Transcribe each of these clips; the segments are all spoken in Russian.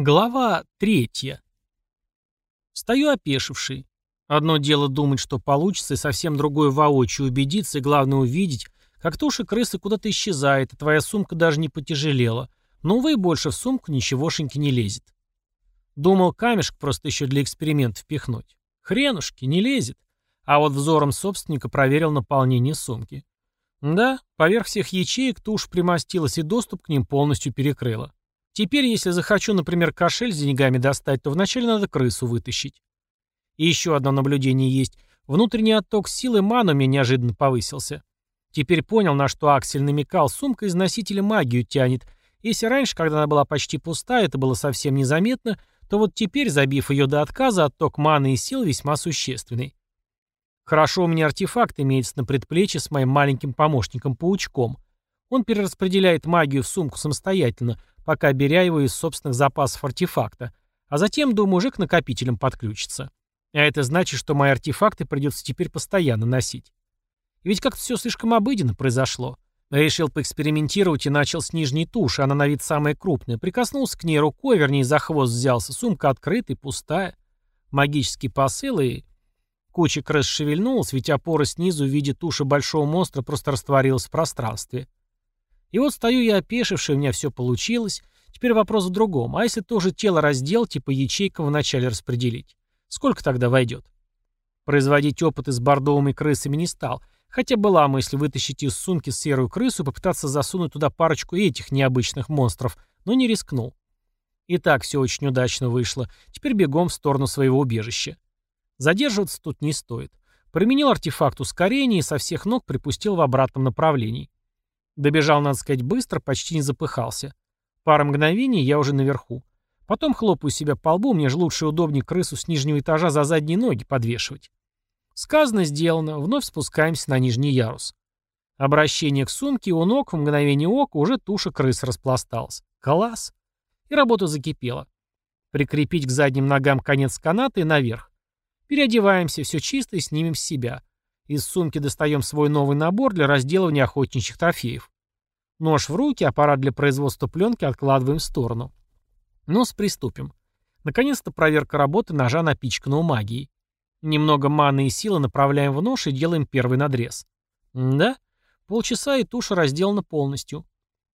Глава третья. Стою опешивший. Одно дело думать, что получится, и совсем другое воочию убедиться, и главное увидеть, как туша крысы куда-то исчезает, а твоя сумка даже не потяжелела. Но, увы, больше в сумку ничегошеньки не лезет. Думал камешек просто еще для эксперимента впихнуть. Хренушки, не лезет. А вот взором собственника проверил наполнение сумки. Да, поверх всех ячеек тушь примостилась и доступ к ним полностью перекрыла. Теперь, если захочу, например, кошель с деньгами достать, то вначале надо крысу вытащить. И еще одно наблюдение есть. Внутренний отток силы мана у меня неожиданно повысился. Теперь понял, на что Аксель намекал, сумка из носителя магию тянет. Если раньше, когда она была почти пустая, это было совсем незаметно, то вот теперь, забив ее до отказа, отток маны и сил весьма существенный. Хорошо у меня артефакт имеется на предплечье с моим маленьким помощником-паучком. Он перераспределяет магию в сумку самостоятельно, пока беря его из собственных запасов артефакта, а затем, думаю, уже к накопителям подключится. А это значит, что мои артефакты придется теперь постоянно носить. Ведь как-то все слишком обыденно произошло. Решил поэкспериментировать и начал с нижней туши, она на вид самая крупная. Прикоснулся к ней рукой, вернее, за хвост взялся. Сумка открытая, пустая. Магический посыл и... Куча крыс шевельнулась, ведь опора снизу в виде туши большого монстра просто растворилась в пространстве. И вот стою я опешивший, у меня все получилось. Теперь вопрос в другом. А если тоже тело разделать и по ячейкам вначале распределить? Сколько тогда войдет? Производить опыты с бордовыми крысами не стал. Хотя была мысль вытащить из сумки серую крысу и попытаться засунуть туда парочку этих необычных монстров, но не рискнул. И так все очень удачно вышло. Теперь бегом в сторону своего убежища. Задерживаться тут не стоит. Применил артефакт ускорения и со всех ног припустил в обратном направлении. Добежал, надо сказать, быстро, почти не запыхался. Пара мгновений, я уже наверху. Потом хлопаю себя по лбу, мне же лучше и удобнее крысу с нижнего этажа за задние ноги подвешивать. Сказано, сделано, вновь спускаемся на нижний ярус. Обращение к сумке, у ног в мгновение ока уже туша крысы распласталась. Класс! И работа закипела. Прикрепить к задним ногам конец каната и наверх. Переодеваемся, все чисто и снимем с себя. Из сумки достаем свой новый набор для разделывания охотничьих трофеев. Нож в руки, аппарат для производства пленки откладываем в сторону. Ну, с приступим. Наконец-то проверка работы ножа, напичканного магией. Немного маны и силы направляем в нож и делаем первый надрез. да, полчаса и туша разделана полностью.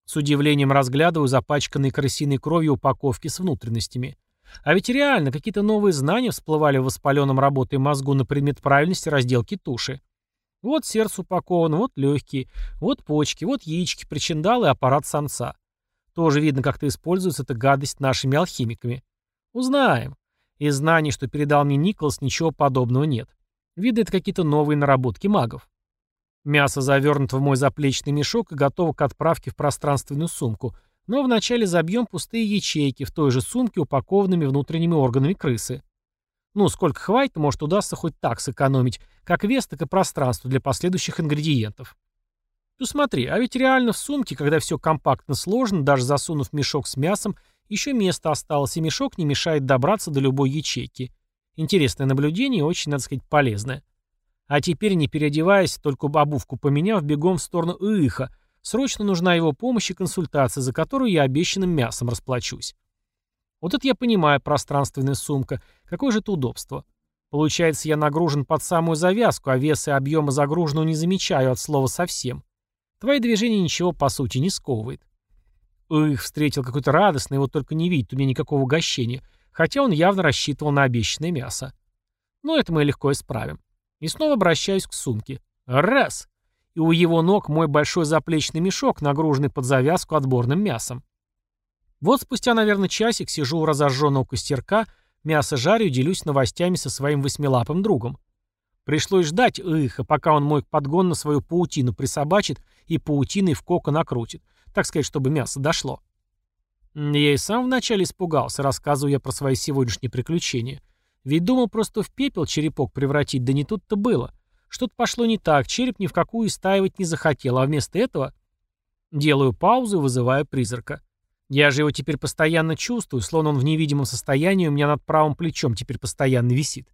С удивлением разглядываю запачканные крысиной кровью упаковки с внутренностями. А ведь реально какие-то новые знания всплывали в воспаленном работой мозгу на предмет правильности разделки туши. Вот сердце упаковано, вот легкие, вот почки, вот яички, причиндалы и аппарат самца. Тоже видно, как-то используется эта гадость нашими алхимиками. Узнаем. Из знаний, что передал мне Николас, ничего подобного нет. Видно, это какие-то новые наработки магов. Мясо завернуто в мой заплечный мешок и готово к отправке в пространственную сумку, но вначале забьем пустые ячейки в той же сумке, упакованными внутренними органами крысы. Ну, сколько хватит, может удастся хоть так сэкономить, как вес, так и пространство для последующих ингредиентов. Ну смотри, а ведь реально в сумке, когда все компактно сложено, даже засунув мешок с мясом, еще место осталось, и мешок не мешает добраться до любой ячейки. Интересное наблюдение и очень, надо сказать, полезное. А теперь, не переодеваясь, только обувку поменяв, бегом в сторону Иха, Срочно нужна его помощь и консультация, за которую я обещанным мясом расплачусь. Вот это я понимаю, пространственная сумка. Какое же это удобство. Получается, я нагружен под самую завязку, а вес и объема загруженного не замечаю от слова совсем. Твои движения ничего, по сути, не сковывает. Их встретил какой-то радостный, вот только не видит у меня никакого угощения, хотя он явно рассчитывал на обещанное мясо. Но это мы легко исправим. И снова обращаюсь к сумке. Раз и у его ног мой большой заплечный мешок, нагруженный под завязку отборным мясом. Вот спустя, наверное, часик сижу у разожженного костерка, мясо жарю и делюсь новостями со своим восьмилапым другом. Пришлось ждать Иха, пока он мой подгон на свою паутину присобачит и паутиной в кока накрутит, так сказать, чтобы мясо дошло. Я и сам вначале испугался, рассказываю я про свои сегодняшние приключения. Ведь думал просто в пепел черепок превратить, да не тут-то было. Что-то пошло не так, череп ни в какую истаивать не захотел, а вместо этого... Делаю паузу и вызываю призрака. Я же его теперь постоянно чувствую, словно он в невидимом состоянии у меня над правым плечом теперь постоянно висит.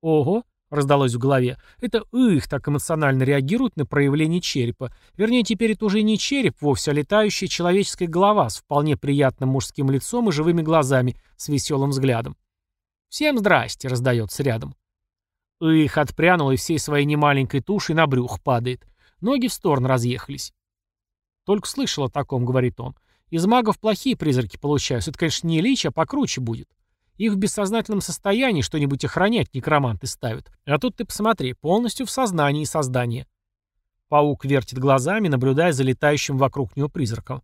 Ого, раздалось в голове. Это их так эмоционально реагирует на проявление черепа. Вернее, теперь это уже не череп вовсе, а летающая человеческая голова с вполне приятным мужским лицом и живыми глазами, с веселым взглядом. «Всем здрасте!» — раздается рядом. Их отпрянул и всей своей немаленькой тушей на брюх падает. Ноги в сторону разъехались. «Только слышал о таком», — говорит он. «Из магов плохие призраки получаются. Это, конечно, не лич, а покруче будет. Их в бессознательном состоянии что-нибудь охранять некроманты ставят. А тут ты посмотри, полностью в сознании создания». Паук вертит глазами, наблюдая за летающим вокруг него призраком.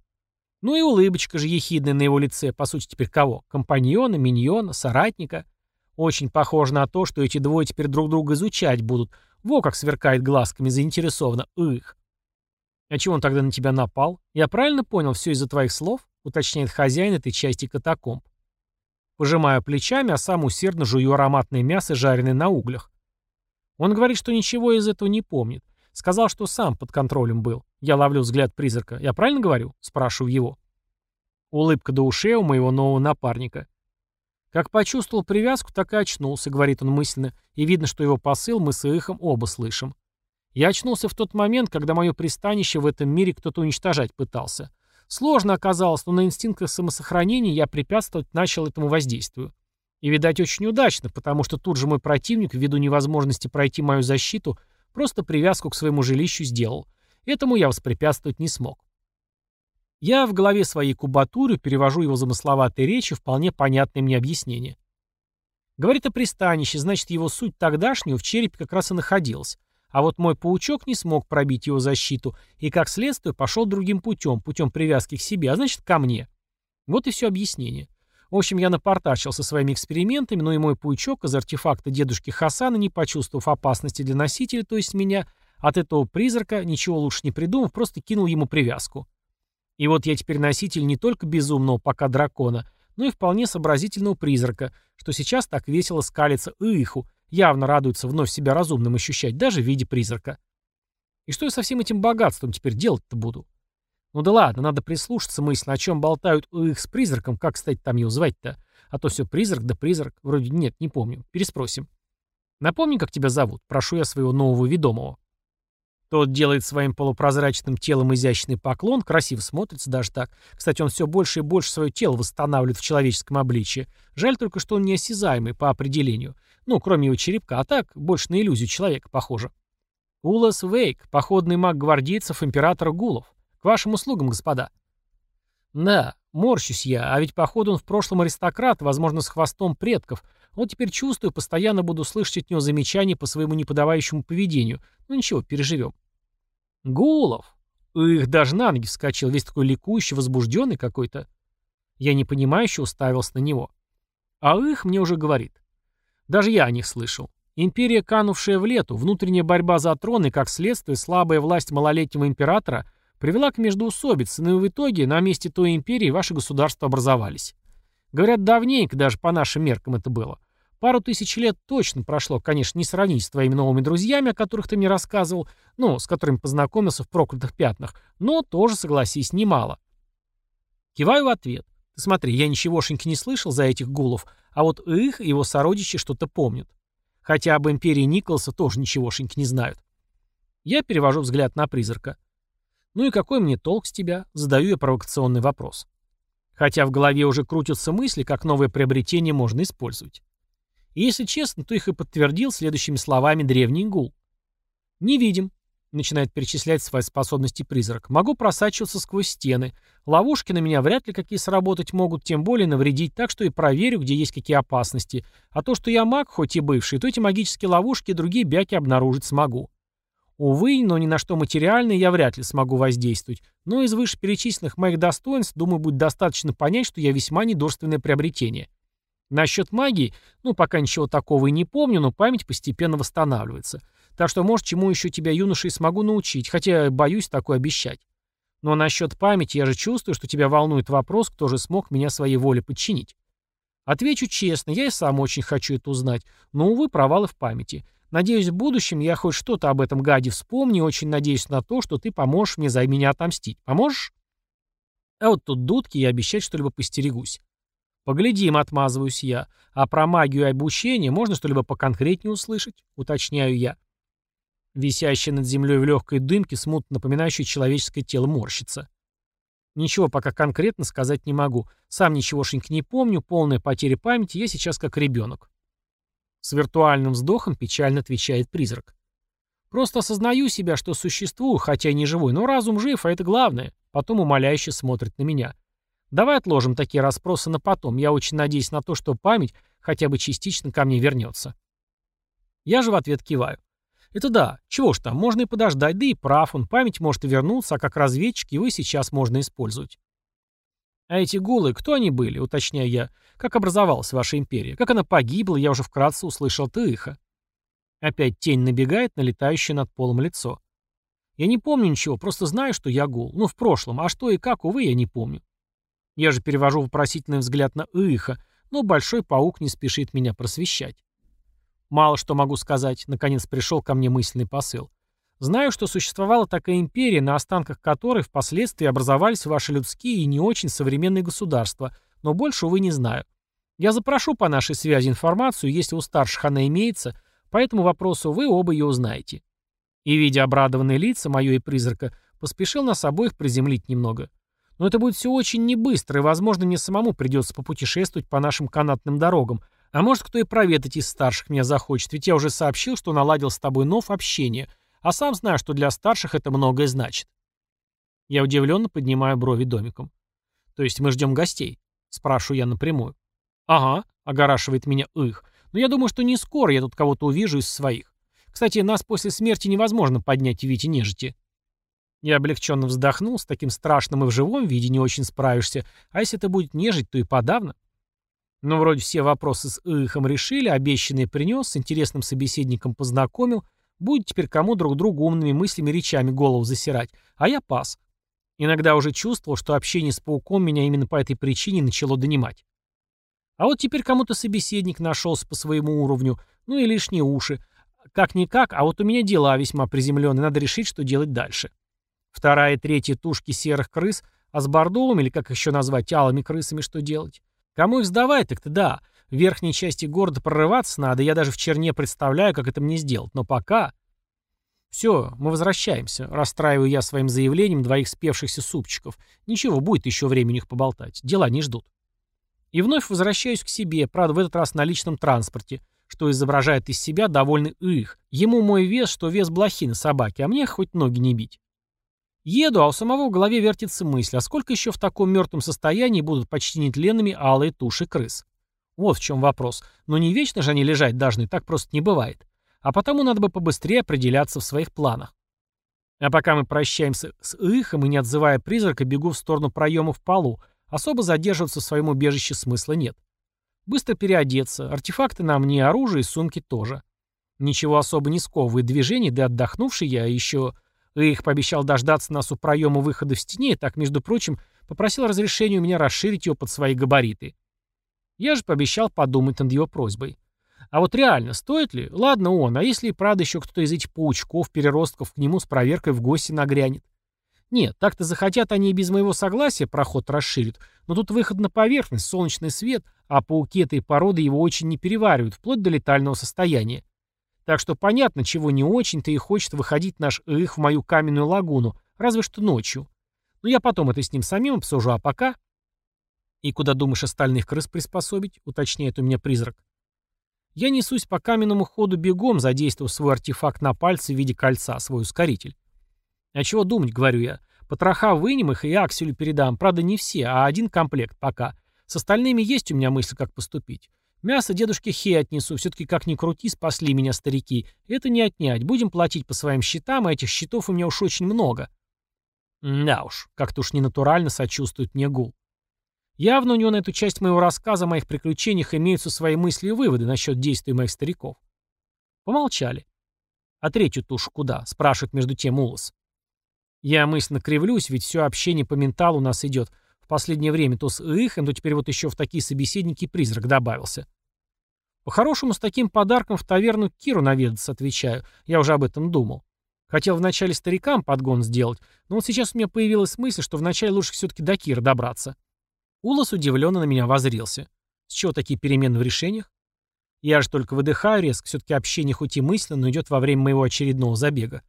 Ну и улыбочка же ехидная на его лице, по сути теперь кого? Компаньона, миньона, соратника? Очень похоже на то, что эти двое теперь друг друга изучать будут. Во как сверкает глазками, заинтересованно. Их. А чего он тогда на тебя напал? Я правильно понял, все из-за твоих слов? Уточняет хозяин этой части катакомб. Пожимаю плечами, а сам усердно жую ароматное мясо, жареное на углях. Он говорит, что ничего из этого не помнит. Сказал, что сам под контролем был. Я ловлю взгляд призрака. Я правильно говорю? Спрашиваю его. Улыбка до ушей у моего нового напарника. Как почувствовал привязку, так и очнулся, говорит он мысленно, и видно, что его посыл мы с Ихом оба слышим. Я очнулся в тот момент, когда мое пристанище в этом мире кто-то уничтожать пытался. Сложно оказалось, но на инстинктах самосохранения я препятствовать начал этому воздействию. И, видать, очень удачно, потому что тут же мой противник, ввиду невозможности пройти мою защиту, просто привязку к своему жилищу сделал. Этому я воспрепятствовать не смог. Я в голове своей кубатуры перевожу его замысловатые речи вполне понятное мне объяснение. Говорит о пристанище, значит, его суть тогдашнего в черепе как раз и находилась. А вот мой паучок не смог пробить его защиту и, как следствие, пошел другим путем, путем привязки к себе, а значит, ко мне. Вот и все объяснение. В общем, я напортачил со своими экспериментами, но и мой паучок из артефакта дедушки Хасана, не почувствовав опасности для носителя, то есть меня, от этого призрака, ничего лучше не придумав, просто кинул ему привязку. И вот я теперь носитель не только безумного пока дракона, но и вполне сообразительного призрака, что сейчас так весело скалится Иху, явно радуется вновь себя разумным ощущать, даже в виде призрака. И что я со всем этим богатством теперь делать-то буду? Ну да ладно, надо прислушаться мысленно, о чем болтают их с призраком, как, кстати, там его звать-то? А то все призрак да призрак. Вроде нет, не помню. Переспросим. Напомни, как тебя зовут. Прошу я своего нового ведомого. Тот делает своим полупрозрачным телом изящный поклон, красиво смотрится даже так. Кстати, он все больше и больше свое тело восстанавливает в человеческом обличии. Жаль только, что он неосязаемый по определению. Ну, кроме его черепка, а так, больше на иллюзию человека похоже. Улас Вейк, походный маг гвардейцев императора Гулов. К вашим услугам, господа. Да, морщусь я, а ведь походу он в прошлом аристократ, возможно, с хвостом предков. Вот теперь чувствую, постоянно буду слышать от него замечания по своему неподавающему поведению. Ну ничего, переживем. Гулов! Их даже на ноги вскочил, весь такой ликующий, возбужденный какой-то. Я непонимающе уставился на него. А их мне уже говорит. Даже я о них слышал. Империя, канувшая в лету, внутренняя борьба за трон и, как следствие, слабая власть малолетнего императора привела к междоусобице, но и в итоге на месте той империи ваши государства образовались. Говорят, давненько даже по нашим меркам это было. Пару тысяч лет точно прошло, конечно, не сравнить с твоими новыми друзьями, о которых ты мне рассказывал, ну, с которыми познакомился в проклятых пятнах, но тоже, согласись, немало. Киваю в ответ. Ты смотри, я ничегошеньки не слышал за этих гулов, а вот их и его сородичи что-то помнят. Хотя об империи Николаса тоже ничегошеньки не знают. Я перевожу взгляд на призрака. Ну и какой мне толк с тебя? Задаю я провокационный вопрос. Хотя в голове уже крутятся мысли, как новое приобретение можно использовать. И если честно, то их и подтвердил следующими словами древний гул. «Не видим», — начинает перечислять свои способности призрак. «Могу просачиваться сквозь стены. Ловушки на меня вряд ли какие сработать могут, тем более навредить, так что и проверю, где есть какие опасности. А то, что я маг, хоть и бывший, то эти магические ловушки и другие бяки обнаружить смогу. Увы, но ни на что материальное я вряд ли смогу воздействовать. Но из вышеперечисленных моих достоинств, думаю, будет достаточно понять, что я весьма недурственное приобретение». Насчет магии, ну, пока ничего такого и не помню, но память постепенно восстанавливается. Так что, может, чему еще тебя, юноша, и смогу научить, хотя боюсь такое обещать. Но насчет памяти я же чувствую, что тебя волнует вопрос, кто же смог меня своей воле подчинить. Отвечу честно, я и сам очень хочу это узнать, но, увы, провалы в памяти. Надеюсь, в будущем я хоть что-то об этом гаде вспомню и очень надеюсь на то, что ты поможешь мне за меня отомстить. Поможешь? А вот тут дудки и обещать что-либо постерегусь. «Поглядим», — отмазываюсь я. «А про магию и обучение можно что-либо поконкретнее услышать?» — уточняю я. Висящая над землей в легкой дымке, смутно напоминающее человеческое тело, морщится. Ничего пока конкретно сказать не могу. Сам ничегошеньки не помню, полная потеря памяти, я сейчас как ребенок. С виртуальным вздохом печально отвечает призрак. Просто осознаю себя, что существую, хотя и не живой, но разум жив, а это главное. Потом умоляюще смотрит на меня. Давай отложим такие расспросы на потом. Я очень надеюсь на то, что память хотя бы частично ко мне вернется. Я же в ответ киваю. Это да, чего ж там, можно и подождать, да и прав он, память может вернуться, а как разведчик его сейчас можно использовать. А эти гулы, кто они были, уточняю я, как образовалась ваша империя, как она погибла, я уже вкратце услышал тыха. Опять тень набегает на летающее над полом лицо. Я не помню ничего, просто знаю, что я гул. Ну, в прошлом, а что и как, увы, я не помню. Я же перевожу вопросительный взгляд на Иха, но большой паук не спешит меня просвещать. Мало что могу сказать, наконец пришел ко мне мысленный посыл. Знаю, что существовала такая империя, на останках которой впоследствии образовались ваши людские и не очень современные государства, но больше, увы, не знаю. Я запрошу по нашей связи информацию, если у старших она имеется, по этому вопросу вы оба ее узнаете. И, видя обрадованные лица, мое и призрака, поспешил нас обоих приземлить немного. Но это будет все очень небыстро, и, возможно, мне самому придется попутешествовать по нашим канатным дорогам. А может, кто и проведать из старших меня захочет, ведь я уже сообщил, что наладил с тобой нов общение, а сам знаю, что для старших это многое значит. Я удивленно поднимаю брови домиком. То есть мы ждем гостей? Спрашиваю я напрямую. Ага, огорашивает меня их. Но я думаю, что не скоро я тут кого-то увижу из своих. Кстати, нас после смерти невозможно поднять в виде нежити. Я облегченно вздохнул, с таким страшным и в живом виде не очень справишься, а если это будет нежить, то и подавно. Но вроде все вопросы с Ихом решили, обещанный принес, с интересным собеседником познакомил, будет теперь кому друг другу умными мыслями речами голову засирать, а я пас. Иногда уже чувствовал, что общение с пауком меня именно по этой причине начало донимать. А вот теперь кому-то собеседник нашелся по своему уровню, ну и лишние уши. Как-никак, а вот у меня дела весьма приземленные, надо решить, что делать дальше. Вторая и третья тушки серых крыс, а с бордовыми, или как еще назвать, алыми крысами что делать? Кому их сдавать, так-то да. В верхней части города прорываться надо, я даже в черне представляю, как это мне сделать. Но пока... Все, мы возвращаемся. Расстраиваю я своим заявлением двоих спевшихся супчиков. Ничего, будет еще времени их поболтать. Дела не ждут. И вновь возвращаюсь к себе, правда, в этот раз на личном транспорте, что изображает из себя довольный их. Ему мой вес, что вес блохи на собаке, а мне хоть ноги не бить. Еду, а у самого в голове вертится мысль, а сколько еще в таком мертвом состоянии будут почти нетленными алые туши крыс? Вот в чем вопрос. Но не вечно же они лежать должны, так просто не бывает. А потому надо бы побыстрее определяться в своих планах. А пока мы прощаемся с Ихом и, не отзывая призрака, бегу в сторону проема в полу, особо задерживаться в своем убежище смысла нет. Быстро переодеться, артефакты на мне, оружие и сумки тоже. Ничего особо не сковывает движений, да отдохнувший я еще их пообещал дождаться нас у проема выхода в стене и так, между прочим, попросил разрешения у меня расширить его под свои габариты. Я же пообещал подумать над его просьбой. А вот реально, стоит ли? Ладно он, а если и правда еще кто-то из этих паучков, переростков к нему с проверкой в гости нагрянет? Нет, так-то захотят они и без моего согласия проход расширят, но тут выход на поверхность, солнечный свет, а пауки этой породы его очень не переваривают, вплоть до летального состояния. Так что понятно, чего не очень-то и хочет выходить наш их в мою каменную лагуну, разве что ночью. Но я потом это с ним самим обсужу, а пока... «И куда думаешь остальных крыс приспособить?» — уточняет у меня призрак. Я несусь по каменному ходу бегом, задействовав свой артефакт на пальце в виде кольца, свой ускоритель. «А чего думать?» — говорю я. «Потроха вынем их и Акселю передам. Правда, не все, а один комплект пока. С остальными есть у меня мысль, как поступить. Мясо дедушке Хе отнесу, все-таки как ни крути, спасли меня старики. Это не отнять, будем платить по своим счетам, а этих счетов у меня уж очень много. Да уж, как-то уж ненатурально сочувствует мне гул. Явно у него на эту часть моего рассказа о моих приключениях имеются свои мысли и выводы насчет действий моих стариков. Помолчали. «А третью тушу куда?» — спрашивает между тем Улас. Я мысленно кривлюсь, ведь все общение по менталу у нас идет в последнее время то с Ихом, то теперь вот еще в такие собеседники призрак добавился. По-хорошему, с таким подарком в таверну Киру наведаться, отвечаю. Я уже об этом думал. Хотел вначале старикам подгон сделать, но вот сейчас у меня появилась мысль, что вначале лучше все-таки до Кира добраться. Улас удивленно на меня возрился. С чего такие перемены в решениях? Я же только выдыхаю резко, все-таки общение хоть и мысленно, но идет во время моего очередного забега.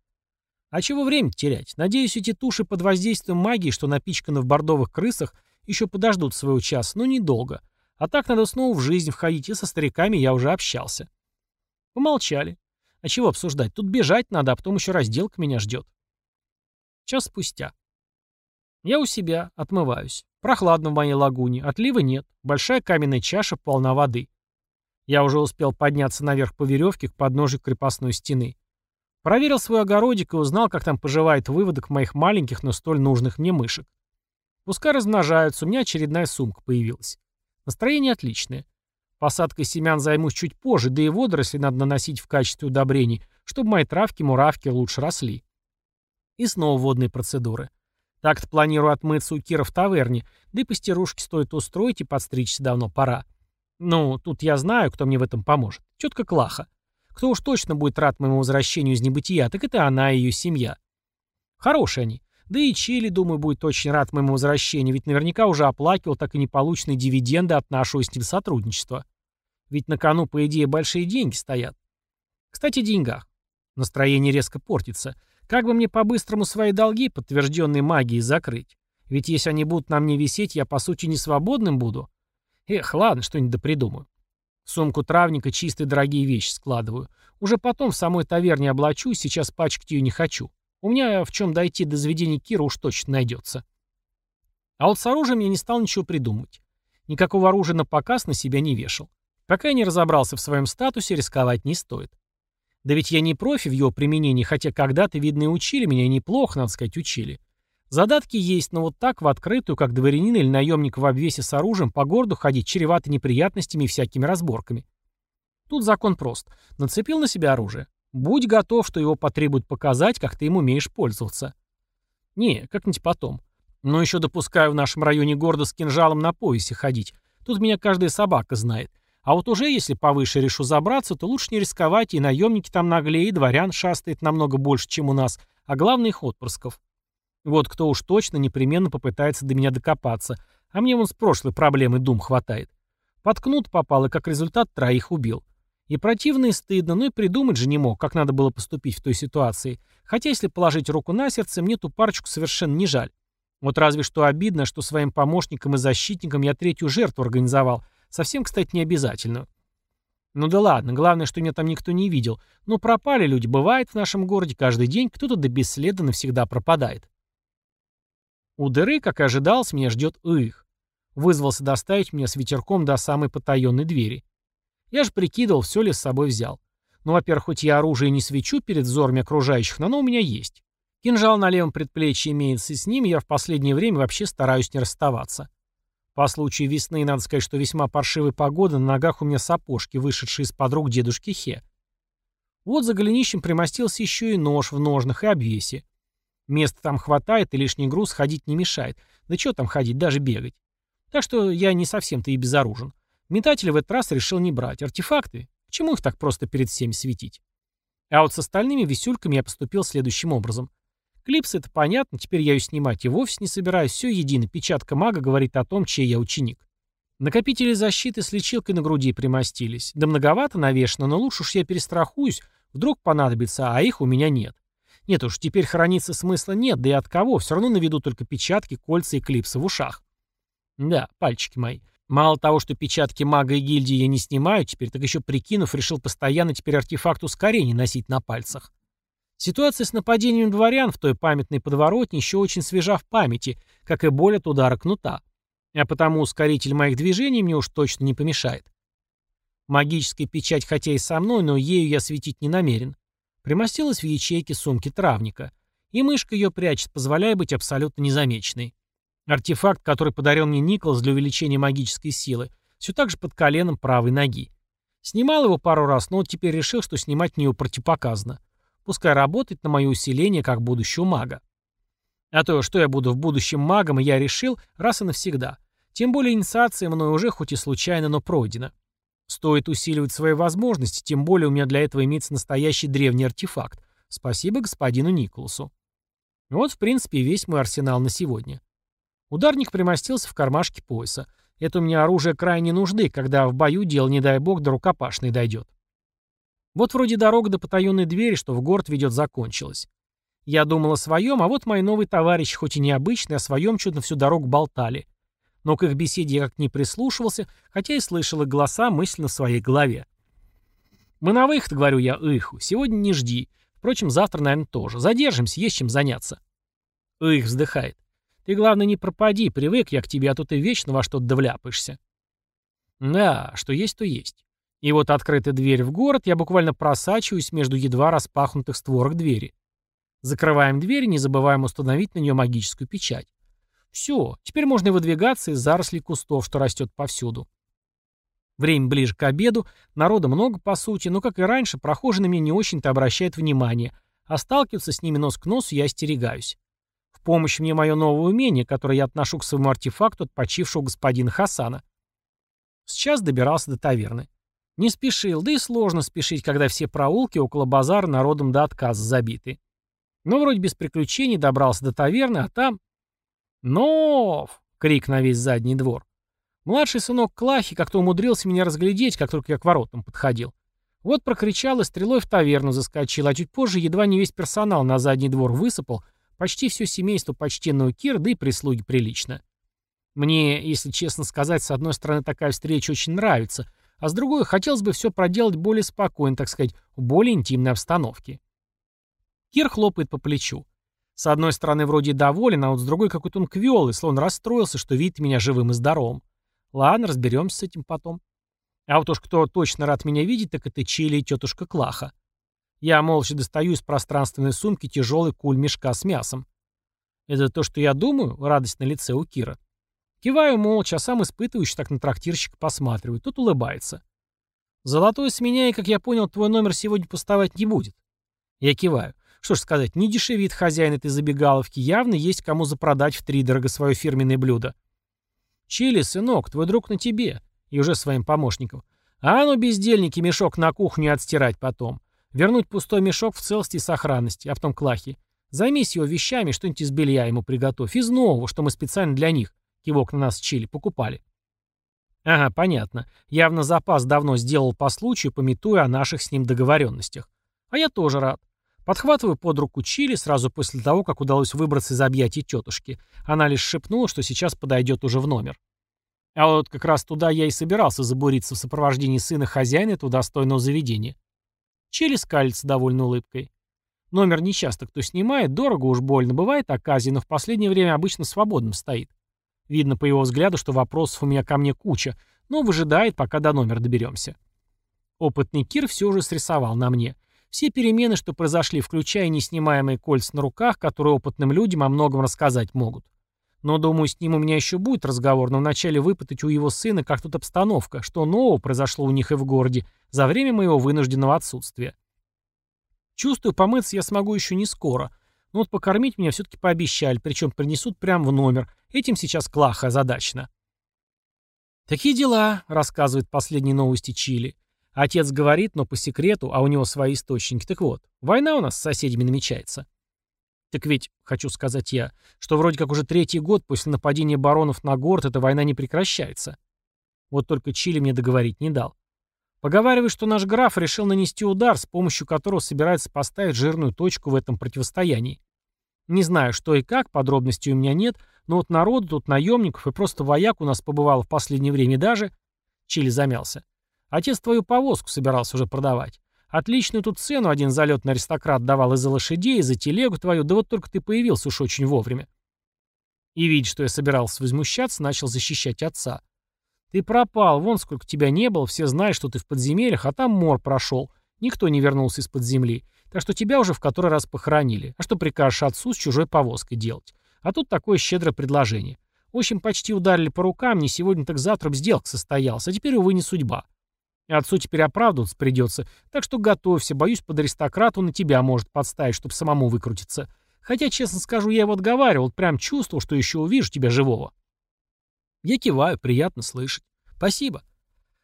А чего время терять? Надеюсь, эти туши под воздействием магии, что напичканы в бордовых крысах, еще подождут своего часа, но недолго. А так надо снова в жизнь входить, и со стариками я уже общался. Помолчали. А чего обсуждать? Тут бежать надо, а потом еще разделка меня ждет. Час спустя. Я у себя, отмываюсь. Прохладно в моей лагуне, отлива нет, большая каменная чаша полна воды. Я уже успел подняться наверх по веревке к подножию крепостной стены. Проверил свой огородик и узнал, как там поживает выводок моих маленьких, но столь нужных мне мышек. Пускай размножаются, у меня очередная сумка появилась. Настроение отличное. Посадкой семян займусь чуть позже, да и водоросли надо наносить в качестве удобрений, чтобы мои травки-муравки лучше росли. И снова водные процедуры. Так-то планирую отмыться у Кира в таверне, да и постирушки стоит устроить и подстричься давно пора. Ну, тут я знаю, кто мне в этом поможет. Тетка Клаха. Кто уж точно будет рад моему возвращению из небытия, так это она и ее семья. Хорошие они. Да и Чили, думаю, будет очень рад моему возвращению, ведь наверняка уже оплакивал так и неполученные дивиденды от нашего с ним сотрудничества. Ведь на кону, по идее, большие деньги стоят. Кстати, о деньгах. Настроение резко портится. Как бы мне по-быстрому свои долги, подтвержденные магией, закрыть? Ведь если они будут на мне висеть, я, по сути, не свободным буду. Эх, ладно, что-нибудь да придумаю. Сумку травника чистые дорогие вещи складываю. Уже потом в самой таверне облачусь, сейчас пачкать ее не хочу. У меня в чем дойти до заведения Кира уж точно найдется. А вот с оружием я не стал ничего придумывать. Никакого оружия на показ на себя не вешал. Пока я не разобрался в своем статусе, рисковать не стоит. Да ведь я не профи в его применении, хотя когда-то, видно, и учили меня, неплохо, надо сказать, учили. Задатки есть, но вот так в открытую, как дворянин или наемник в обвесе с оружием, по городу ходить чревато неприятностями и всякими разборками. Тут закон прост. Нацепил на себя оружие. Будь готов, что его потребуют показать, как ты им умеешь пользоваться. Не, как-нибудь потом. Но еще допускаю в нашем районе города с кинжалом на поясе ходить. Тут меня каждая собака знает. А вот уже если повыше решу забраться, то лучше не рисковать, и наемники там наглее, и дворян шастает намного больше, чем у нас, а главное их отпрысков. Вот кто уж точно непременно попытается до меня докопаться, а мне вон с прошлой проблемы дум хватает. Подкнут попал, и как результат троих убил. И противно, и стыдно, но и придумать же не мог, как надо было поступить в той ситуации. Хотя, если положить руку на сердце, мне ту парочку совершенно не жаль. Вот разве что обидно, что своим помощникам и защитникам я третью жертву организовал, Совсем, кстати, не обязательно. Ну да ладно, главное, что меня там никто не видел. Ну пропали люди, бывает в нашем городе каждый день, кто-то до бесследно навсегда пропадает. У дыры, как и ожидалось, меня ждет их. Вызвался доставить меня с ветерком до самой потаенной двери. Я же прикидывал, все ли с собой взял. Ну, во-первых, хоть я оружие не свечу перед взорами окружающих, но оно у меня есть. Кинжал на левом предплечье имеется, и с ним я в последнее время вообще стараюсь не расставаться. По случаю весны, надо сказать, что весьма паршивой погоды, на ногах у меня сапожки, вышедшие из-под рук дедушки Хе. Вот за голенищем примостился еще и нож в ножнах и обвесе. Места там хватает, и лишний груз ходить не мешает. Да что там ходить, даже бегать. Так что я не совсем-то и безоружен. Метателя в этот раз решил не брать. Артефакты? К чему их так просто перед всеми светить? А вот с остальными висюльками я поступил следующим образом. Клипс это понятно, теперь я ее снимать и вовсе не собираюсь, все едино, печатка мага говорит о том, чей я ученик. Накопители защиты с лечилкой на груди примостились. Да многовато навешано, но лучше уж я перестрахуюсь, вдруг понадобится, а их у меня нет. Нет уж, теперь храниться смысла нет, да и от кого, все равно наведу только печатки, кольца и клипсы в ушах. Да, пальчики мои. Мало того, что печатки мага и гильдии я не снимаю теперь, так еще прикинув, решил постоянно теперь артефакт ускорения носить на пальцах. Ситуация с нападением дворян в той памятной подворотне еще очень свежа в памяти, как и боль от удара кнута. А потому ускоритель моих движений мне уж точно не помешает. Магическая печать хотя и со мной, но ею я светить не намерен. Примостилась в ячейке сумки травника. И мышка ее прячет, позволяя быть абсолютно незамеченной. Артефакт, который подарил мне Николас для увеличения магической силы, все так же под коленом правой ноги. Снимал его пару раз, но вот теперь решил, что снимать мне его противопоказано. Пускай работает на мое усиление как будущего мага. А то, что я буду в будущем магом, я решил раз и навсегда. Тем более инициация мной уже хоть и случайно, но пройдена. Стоит усиливать свои возможности, тем более у меня для этого имеется настоящий древний артефакт. Спасибо господину Николасу. Вот, в принципе, весь мой арсенал на сегодня. Ударник примостился в кармашке пояса. Это у меня оружие крайне нужды, когда в бою дело, не дай бог, до рукопашной дойдет. Вот вроде дорога до потаенной двери, что в город ведет, закончилась. Я думал о своем, а вот мои новые товарищи, хоть и необычные, о своем чуть на всю дорогу болтали. Но к их беседе я как не прислушивался, хотя и слышал их голоса мысленно в своей голове. «Мы на выход», — говорю я Иху, — «сегодня не жди. Впрочем, завтра, наверное, тоже. Задержимся, есть чем заняться». Их вздыхает. «Ты, главное, не пропади, привык я к тебе, а то ты вечно во что-то довляпаешься». Да, что есть, то есть. И вот открытая дверь в город, я буквально просачиваюсь между едва распахнутых створок двери. Закрываем дверь не забываем установить на нее магическую печать. Все, теперь можно и выдвигаться из зарослей кустов, что растет повсюду. Время ближе к обеду, народа много по сути, но, как и раньше, прохожие на меня не очень-то обращают внимание, а сталкиваться с ними нос к носу я остерегаюсь. В помощь мне мое новое умение, которое я отношу к своему артефакту от почившего господина Хасана. Сейчас добирался до таверны. Не спешил, да и сложно спешить, когда все проулки около базара народом до отказа забиты. Но вроде без приключений добрался до таверны, а там... «Нов!» — крик на весь задний двор. Младший сынок Клахи как-то умудрился меня разглядеть, как только я к воротам подходил. Вот прокричал и стрелой в таверну заскочил, а чуть позже едва не весь персонал на задний двор высыпал, почти все семейство почтенного Кира, да и прислуги прилично. Мне, если честно сказать, с одной стороны такая встреча очень нравится, а с другой хотелось бы все проделать более спокойно, так сказать, в более интимной обстановке. Кир хлопает по плечу. С одной стороны вроде доволен, а вот с другой какой-то он квелый, словно расстроился, что видит меня живым и здоровым. Ладно, разберемся с этим потом. А вот уж кто точно рад меня видеть, так это Чили и тетушка Клаха. Я молча достаю из пространственной сумки тяжелый куль мешка с мясом. Это то, что я думаю, радость на лице у Кира. Киваю молча, а сам испытывающий так на трактирщика посматривает. Тот улыбается. Золотой с меня, и, как я понял, твой номер сегодня поставать не будет. Я киваю. Что ж сказать, не дешевит хозяин этой забегаловки, явно есть кому запродать втридорого свое фирменное блюдо. «Чили, сынок, твой друг на тебе». И уже своим помощникам. «А ну, бездельники, мешок на кухню отстирать потом. Вернуть пустой мешок в целости и сохранности, а потом клахи. Займись его вещами, что-нибудь из белья ему приготовь. Из нового, что мы специально для них, кивок на нас Чили, покупали». Ага, понятно. Явно запас давно сделал по случаю, пометуя о наших с ним договоренностях. А я тоже рад. Подхватываю под руку Чили сразу после того, как удалось выбраться из объятий тетушки. Она лишь шепнула, что сейчас подойдет уже в номер. А вот как раз туда я и собирался забуриться в сопровождении сына хозяина этого достойного заведения. Чили скалится довольно улыбкой. Номер нечасто кто снимает, дорого уж больно, бывает оказия, но в последнее время обычно свободным стоит. Видно по его взгляду, что вопросов у меня ко мне куча, но выжидает, пока до номера доберемся. Опытный Кир все уже срисовал на мне. Все перемены, что произошли, включая неснимаемые кольца на руках, которые опытным людям о многом рассказать могут. Но, думаю, с ним у меня еще будет разговор, но вначале выпытать у его сына, как тут обстановка, что нового произошло у них и в городе за время моего вынужденного отсутствия. Чувствую, помыться я смогу еще не скоро, но вот покормить меня все-таки пообещали, причем принесут прямо в номер. Этим сейчас Клаха озадачена. «Такие дела», — рассказывает последние новости Чили. Отец говорит, но по секрету, а у него свои источники. Так вот, война у нас с соседями намечается. Так ведь, хочу сказать я, что вроде как уже третий год после нападения баронов на город эта война не прекращается. Вот только Чили мне договорить не дал. Поговаривает, что наш граф решил нанести удар, с помощью которого собирается поставить жирную точку в этом противостоянии. Не знаю, что и как, подробностей у меня нет, но вот народу тут наемников и просто вояк у нас побывало в последнее время даже... Чили замялся. Отец твою повозку собирался уже продавать. Отличную тут цену один залетный аристократ давал и за лошадей, и за телегу твою, да вот только ты появился уж очень вовремя. И видя, что я собирался возмущаться, начал защищать отца. Ты пропал, вон сколько тебя не было, все знают, что ты в подземельях, а там мор прошел. Никто не вернулся из-под земли. Так что тебя уже в который раз похоронили. А что прикажешь отцу с чужой повозкой делать? А тут такое щедрое предложение. В общем, почти ударили по рукам, не сегодня, так завтра б сделка состоялась, а теперь, увы, не судьба. Отцу теперь оправдываться придется, так что готовься, боюсь, под аристократу на тебя может подставить, чтобы самому выкрутиться. Хотя, честно скажу, я его отговаривал, прям чувствовал, что еще увижу тебя живого. Я киваю, приятно слышать. Спасибо.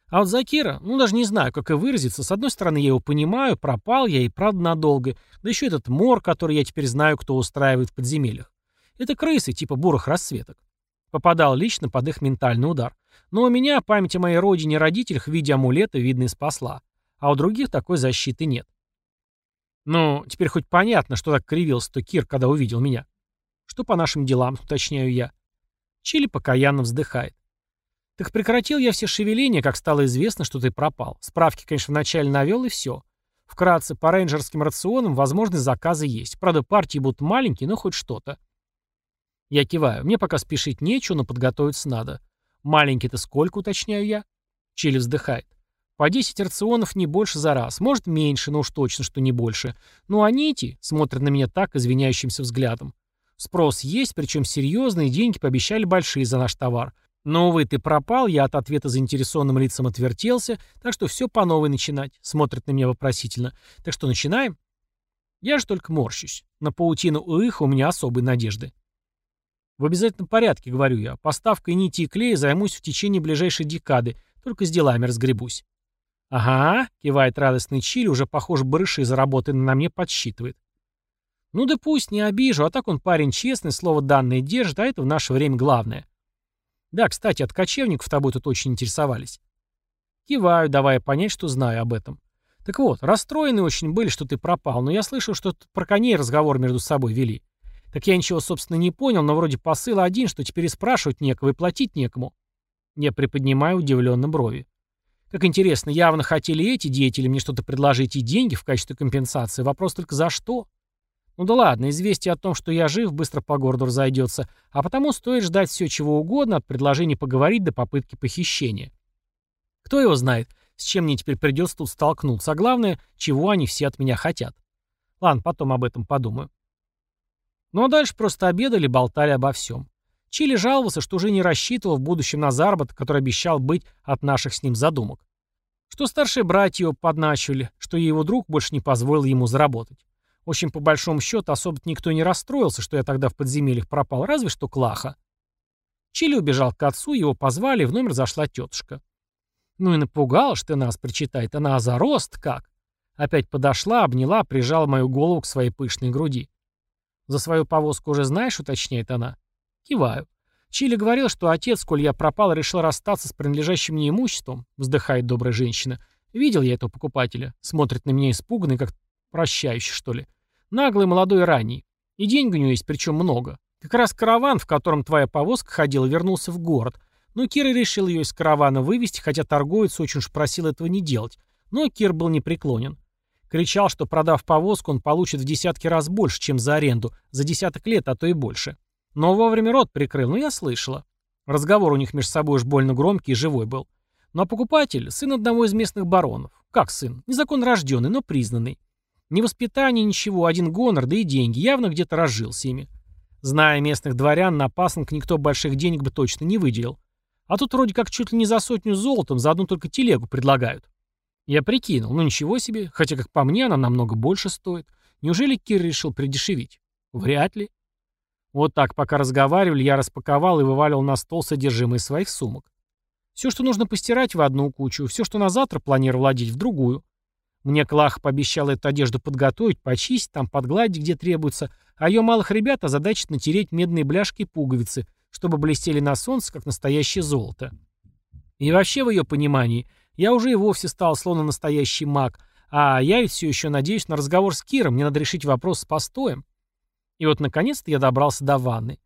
А вот Закира, ну даже не знаю, как и выразиться. С одной стороны, я его понимаю, пропал я и правда надолго. Да еще этот мор, который я теперь знаю, кто устраивает в подземельях. Это крысы, типа бурых рассветок. Попадал лично под их ментальный удар. Но у меня память о моей родине и родителях в виде амулета, видно, и спасла. А у других такой защиты нет. Ну, теперь хоть понятно, что так кривился-то Кир, когда увидел меня. Что по нашим делам, уточняю я. Чили покаянно вздыхает. Так прекратил я все шевеления, как стало известно, что ты пропал. Справки, конечно, вначале навел, и все. Вкратце, по рейнджерским рационам возможность заказа есть. Правда, партии будут маленькие, но хоть что-то. Я киваю. Мне пока спешить нечего, но подготовиться надо. Маленький-то сколько, уточняю я? Чили вздыхает. По 10 рационов не больше за раз. Может, меньше, но уж точно, что не больше. Ну а нити смотрят на меня так, извиняющимся взглядом. Спрос есть, причем серьезные, деньги пообещали большие за наш товар. Но, увы, ты пропал, я от ответа заинтересованным лицам отвертелся, так что все по новой начинать. Смотрят на меня вопросительно. Так что начинаем? Я же только морщусь. На паутину у их у меня особые надежды. В обязательном порядке, говорю я. Поставкой нити и клея займусь в течение ближайшей декады, только с делами разгребусь. «Ага», — кивает радостный Чили, уже, похоже, барыши заработанные на мне подсчитывает. «Ну да пусть, не обижу, а так он парень честный, слово данное держит, а это в наше время главное». «Да, кстати, от кочевников тобой тут очень интересовались». Киваю, давая понять, что знаю об этом. Так вот, расстроены очень были, что ты пропал, но я слышал, что про коней разговор между собой вели. Так я ничего, собственно, не понял, но вроде посыл один, что теперь и спрашивать некого, и платить некому. Я приподнимаю удивленно брови. Как интересно, явно хотели эти деятели мне что-то предложить и деньги в качестве компенсации. Вопрос только за что? Ну да ладно, известие о том, что я жив, быстро по городу разойдется, а потому стоит ждать все чего угодно от предложения поговорить до попытки похищения. Кто его знает, с чем мне теперь придется тут столкнуться, а главное, чего они все от меня хотят. Ладно, потом об этом подумаю. Ну а дальше просто обедали, болтали обо всем. Чили жаловался, что уже не рассчитывал в будущем на заработок, который обещал быть от наших с ним задумок. Что старшие братья его подначивали, что его друг больше не позволил ему заработать. В общем, по большому счету, особо никто не расстроился, что я тогда в подземельях пропал, разве что Клаха. Чили убежал к отцу, его позвали, и в номер зашла тетушка. Ну и напугал, что нас, причитает, она за рост как. Опять подошла, обняла, прижала мою голову к своей пышной груди. «За свою повозку уже знаешь?» — уточняет она. Киваю. Чили говорил, что отец, коль я пропал, решил расстаться с принадлежащим мне имуществом, вздыхает добрая женщина. Видел я этого покупателя. Смотрит на меня испуганный, как прощающий, что ли. Наглый, молодой ранний. И денег у него есть, причем много. Как раз караван, в котором твоя повозка ходила, вернулся в город. Но Кир решил ее из каравана вывести, хотя торговец очень уж просил этого не делать. Но Кир был непреклонен. Кричал, что продав повозку, он получит в десятки раз больше, чем за аренду, за десяток лет, а то и больше. Но вовремя рот прикрыл, но я слышала. Разговор у них между собой уж больно громкий и живой был. Ну а покупатель — сын одного из местных баронов. Как сын? Незаконно рожденный, но признанный. Ни воспитания, ничего, один гонор, да и деньги. Явно где-то разжился ими. Зная местных дворян, на пасынок никто больших денег бы точно не выделил. А тут вроде как чуть ли не за сотню золотом за одну только телегу предлагают. Я прикинул, ну ничего себе, хотя как по мне она намного больше стоит. Неужели Кир решил придешевить? Вряд ли. Вот так, пока разговаривали, я распаковал и вывалил на стол содержимое своих сумок. Все, что нужно постирать, в одну кучу, все, что на завтра планировал одеть, в другую. Мне Клах пообещал эту одежду подготовить, почистить, там подгладить, где требуется, а ее малых ребят озадачит натереть медные бляшки и пуговицы, чтобы блестели на солнце, как настоящее золото. И вообще, в ее понимании, я уже и вовсе стал словно настоящий маг, а я ведь все еще надеюсь на разговор с Киром, мне надо решить вопрос с постоем. И вот наконец-то я добрался до ванны.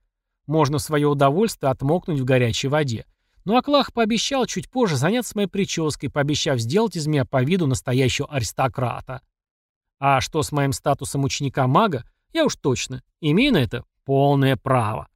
Можно в свое удовольствие отмокнуть в горячей воде. Но Аклах пообещал чуть позже заняться моей прической, пообещав сделать из меня по виду настоящего аристократа. А что с моим статусом ученика-мага, я уж точно имею на это полное право.